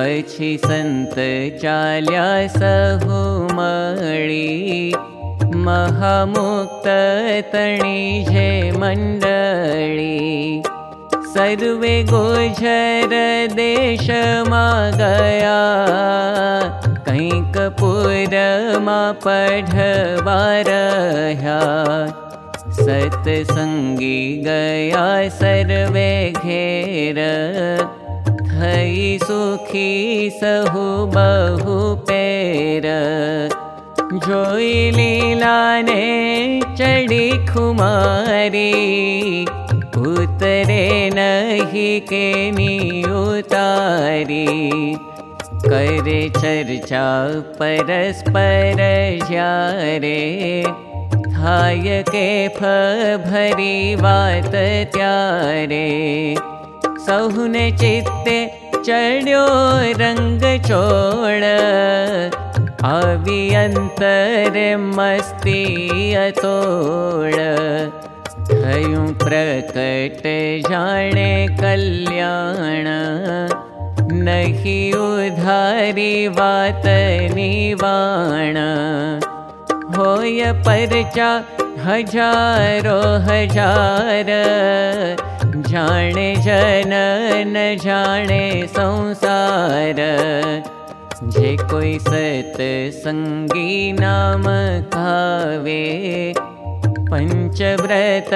पछी संत चाल्या सहु मळी। महामुक्त मंडळी। सर्वे गोझर देश मा गया कैकपुर मा पढ़वा रह्या। सत्संगी गया सर्वे घेर थई सुखी सहु बहु पेर। जोई लीला ने चढ़ी खुमारी उतरे नहीं के उतारी। करे चर्चा परस्पर जारे थाय के फ भरी बात त्यारे सहुने चित्ते चढ़्यो रंग चोड़। अवियन्तर मस्ति अतोड़। थयुं प्रकट जाने कल्याण। नहि उधारी वात निवाण। होय परचा हजारो हजार जाने जन जाने संसार। जे कोई संगी नाम खावे पंचव्रत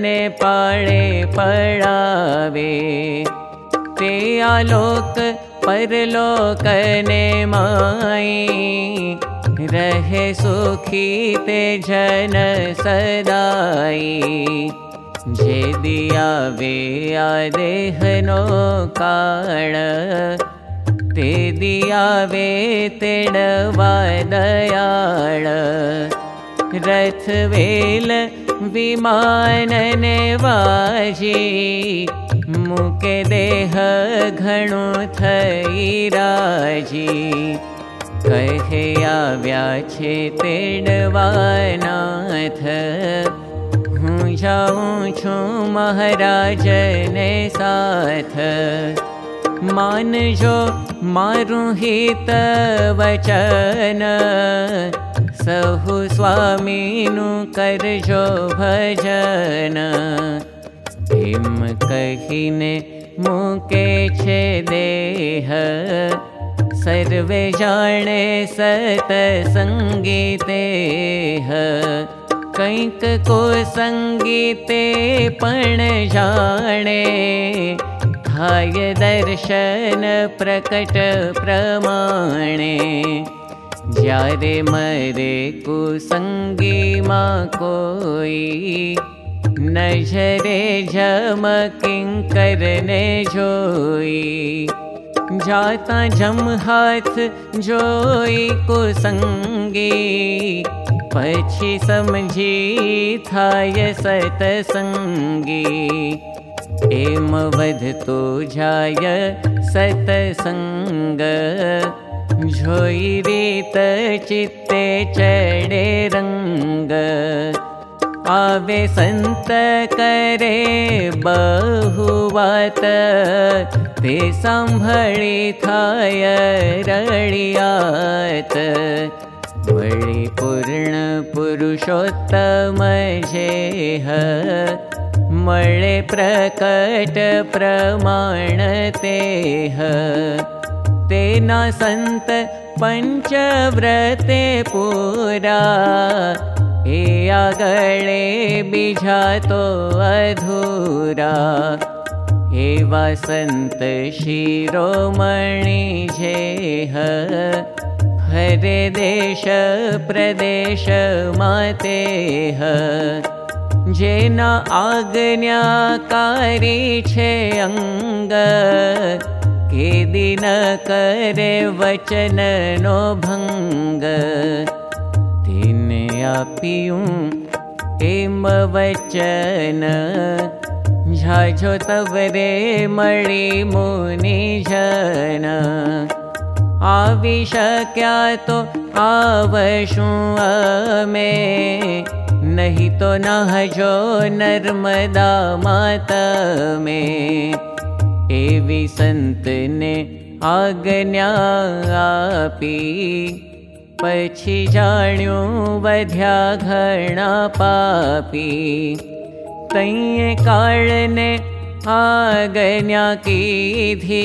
ने पाड़े पड़ावे ते आलोक परलोक ने माई। रहे सुखी ते जन सदाई जे दिया वे आदेहनो काण ते दियावे तेडवा दयाळ। रथ वेल विमानने वाजी मुके देह घणु थई राजी। कहे आव्या महाराज ने साथ। मान जो मारू हित वचन। सहु स्वामी नु करजो भजन। हिम कहिने मुके देह सर्वे जाने सत संगीते कैक को संगीते पण जाने। हाय दर्शन प्रकट प्रमाणे। ज्यारे मरे कुसंगी मा कोई नजरे जम किंकरने जोई। जाता जम हाथ जोई कुसंगी समझी थाय सतसंगी। एम वधतो जाय सतसंग। झोई रीत चित्ते चढ़े रंग। आवे संत करे बहुवात। ते संभळी थाय रड़ियात वळी पूर्ण पुरुषोत्तम जेह मळे प्रकट प्रमाण तेह तेना संत पञ्चव्रते पुरा। हे आगळे बीजा तो अधूरा। एवा संत शिरोमणि जेह हरे देश प्रदेश दिन करे वचन नो तीन आपियूं एम वचन झाझो तवरे मणि मुनि जन आवी शक्या तो आवशु में नहीं तो नहजो नर्मदा माता में। एवी संत ने आज्ञा आपी। पछी जाण्यो वध्या घणा पापी। तैये काळने आज्ञा कीधी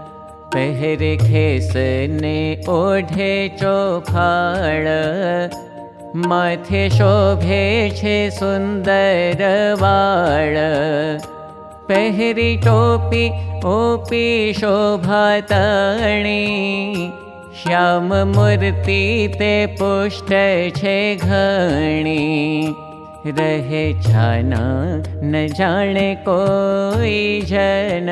पहरे खेसने ओढे चोफाळ माथे शोभे छे सुंदर वाळ पहरी टोपी ओपी शोभातणी श्याम मूर्ति ते पुष्ट छे घणी। रहे छाना न जाने कोई जन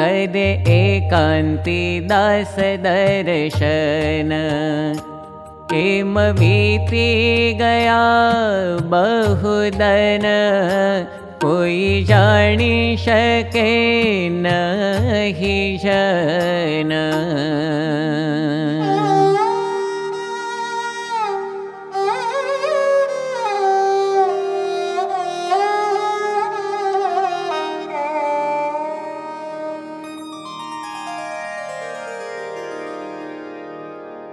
कदे एकान्ति दास दर्शन। एम बीती गया बहुदन। कोई जानी शके नहीं जन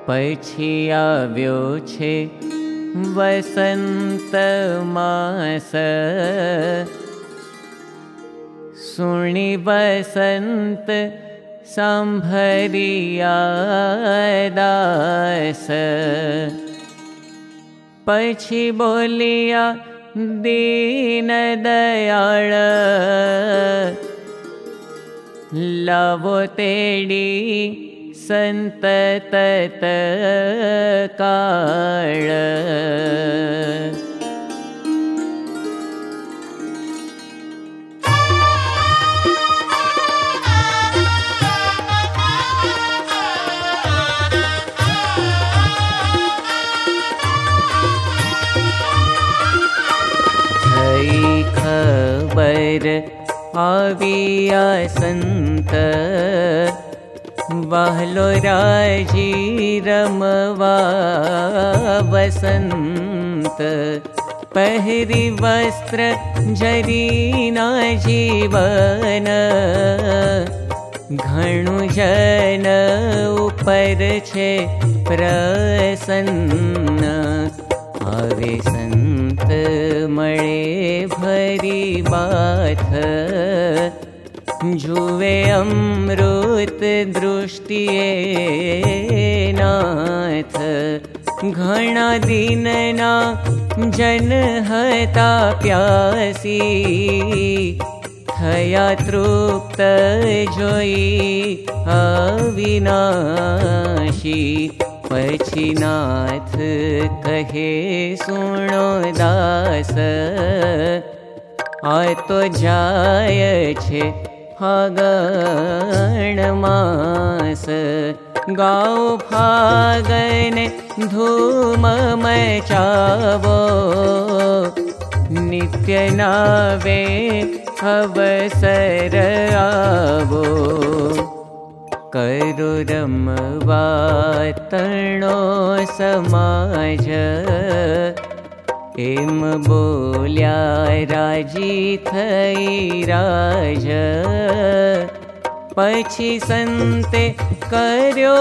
પછી આવ્યો છે વસંત માસ સુણી વસંત સાંભરિયા દાસ પછી બોલિયા દીન દયાળ લાવો काळ। खबर आविया सन्त वाहलो राजी रमवा वसन्त पहरी वस्त्र जरीना जीवन। प्रसन्न। आवे संत मळे भरी बाथ जुवे अमृत दृष्टिये नाथ। घणा दिनना जन हता प्यासी। थया तृप्त जोई अविनाशी। पछी नाथ कहे सुनो दास। आ तो जाय छे फागण मास गाओ फागन धूम मचावो नित्य नावे अवसर आवो। करु रमवा तणो समाज बोल्या राजी थई राज। पछी संते कर्यो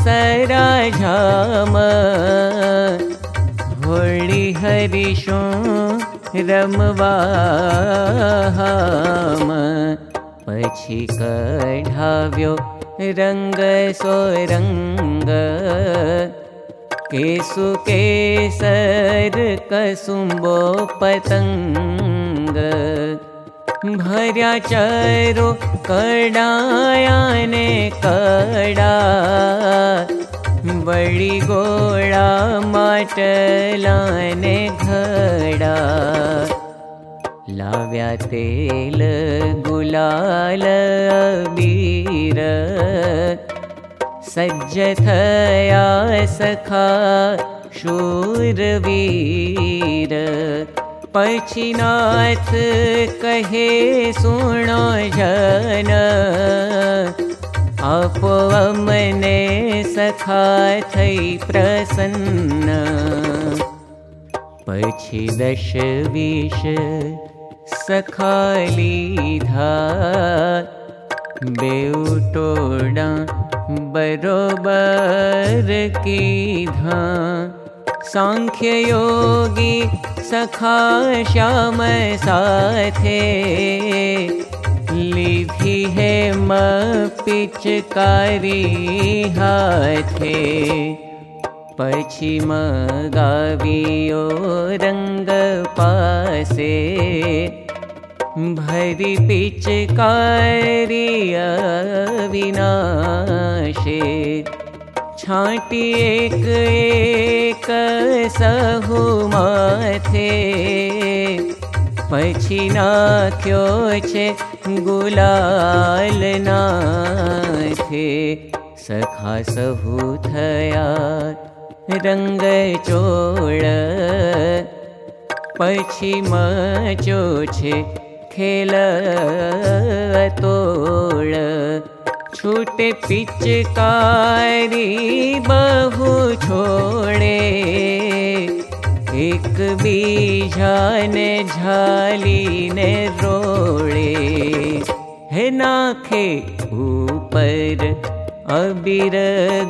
सराजाम होळी हरिशो रमवा रंग सो रंग केसु केसर कसुम्बो पतङ्ग भर्या चरो कडायाने कडा बड़ी गोळा माटलाने घडा। लाव्या तेल गुलाल बीर सज्जथया सखा शूरवीर। पचिनाथ कहे सुनो जन आपो अमने सखा थै प्रसन्न। पछि दश विष सखाली धा बेउटोडा बरोबर की धा। सांख्य योगी सखा श्याम साथे। लिधि है म पिचकारी हाथे पश्चिम गावियो रंग पासे भरि पिचकारनाशे छाटि छे गुलाल नाथे। सखा सहु थया रङ्गचोळ पशी मा चो छे खेल तोड़। पिच पिचकारी बहु छोडे। हे नाखे ऊपर अबीर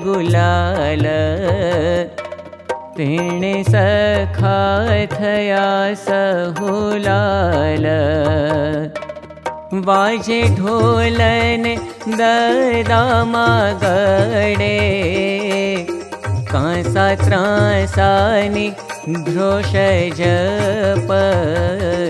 गुलाल। तेणे सखा थया सहुलाल। वाजे ढोलन ददामा गडे कांसा ध्रोषज पडे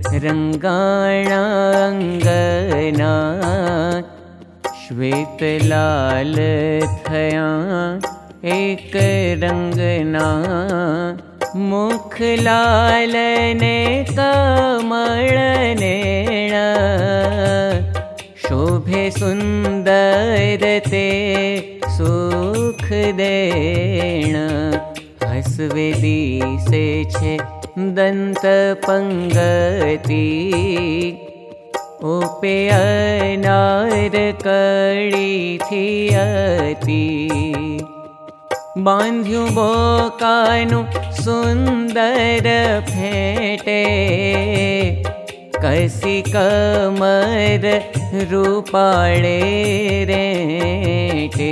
रङ्गाणाङ्गना श्वेतलाल थया एक रङ्गना मुखलालने कमळनेण शोभे सुन्दरते सुख देण हसवे दिसे छे दन्त पङ्गति उपे अनार कड़ी थी अति बांध्यु बोकानु सुंदर फेटे कसी कमर रूपाड़े रेटे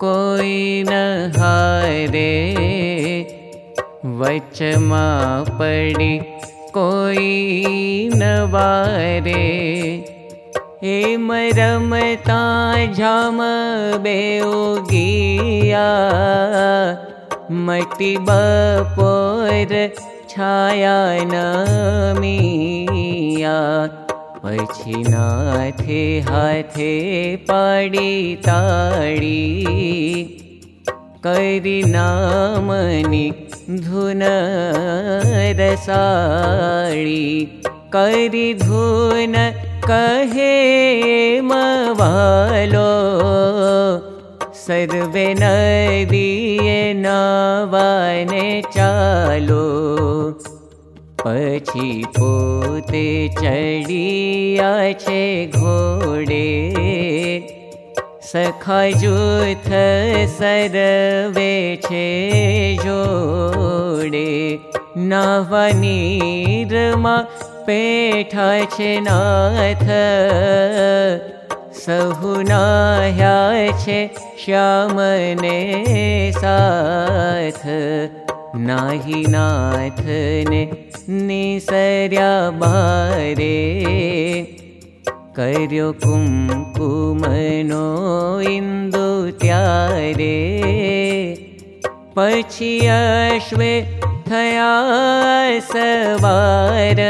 कोई न हारे। वचमा पड़ी कोई न वारे। एम रमता झाम बेओगिया। मटी बपोर छाया न मिया પછી નાથે હાથે પાડી તાળી કરી નામની ધૂન રસાળી કરી ધૂન કહે મવાલો सर्वे नदीये नवाने चालो पछी पोते चढ़िया छे घोड़े। सखा जूथ सरवे छे जोड़े। नवनीरमा पेठा छे नाथ। सहुनाह्या छे श्यामने साथ नाहि नाथ ने निसर्या बारे कर्यो कुमकुमनो इन्दु त्यारे। पछी थया सवार।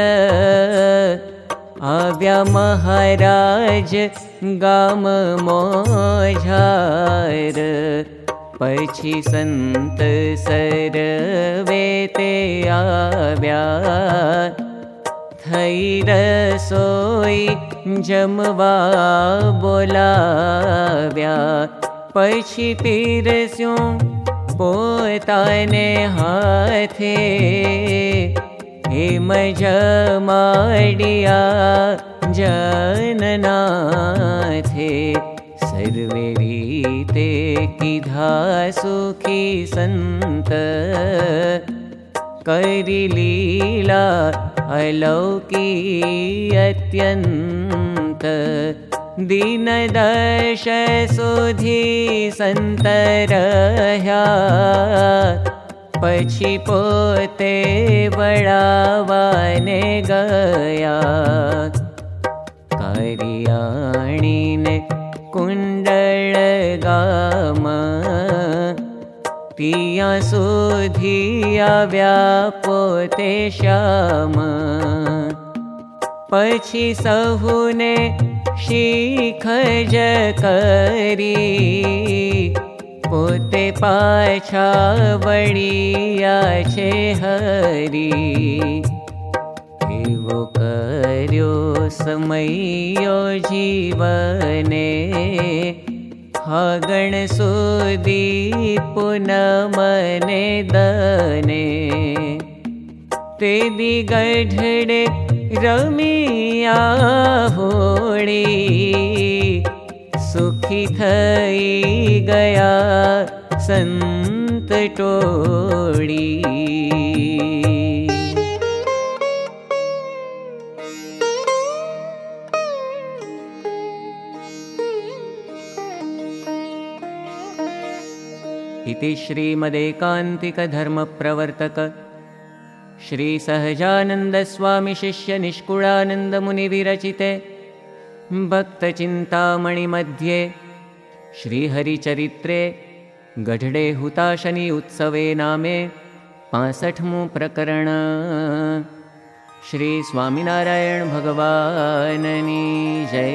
आव्या महाराज गाम मोझार पछी संत सरवे जमवा बोलाव्या पछी पीरस्यों पोताने हाथे। हेम जमाडिया जननाथे। सर्वे रीते किधा सुखी करि लीला अलौकी अत्यन्त पछी पोते बड़ावाने गया। करियाणीने कुण्डल तिया सुधी आव्या पोते श्याम। पछी सहुने शीख करी पोते पाछा वड़िया छे हरी। एवो कर्यो समयो जीवने हगण सुदी पुनमने दने। तेदी गढ़ड़े रमिया होड़ी। सुखी थई गया संत टोड़ी इति श्रीमदेकान्तिकधर्मप्रवर्तक श्रीसहजानन्दस्वामिशिष्यनिष्कुळानन्दमुनिविरचिते भक्तचिन्तामणिमध्ये श्रीहरिचरित्रे गढडे हुताशनि उत्सवे नामे पासठमु प्रकरण। श्रीस्वामिनारायणभगवाननी जय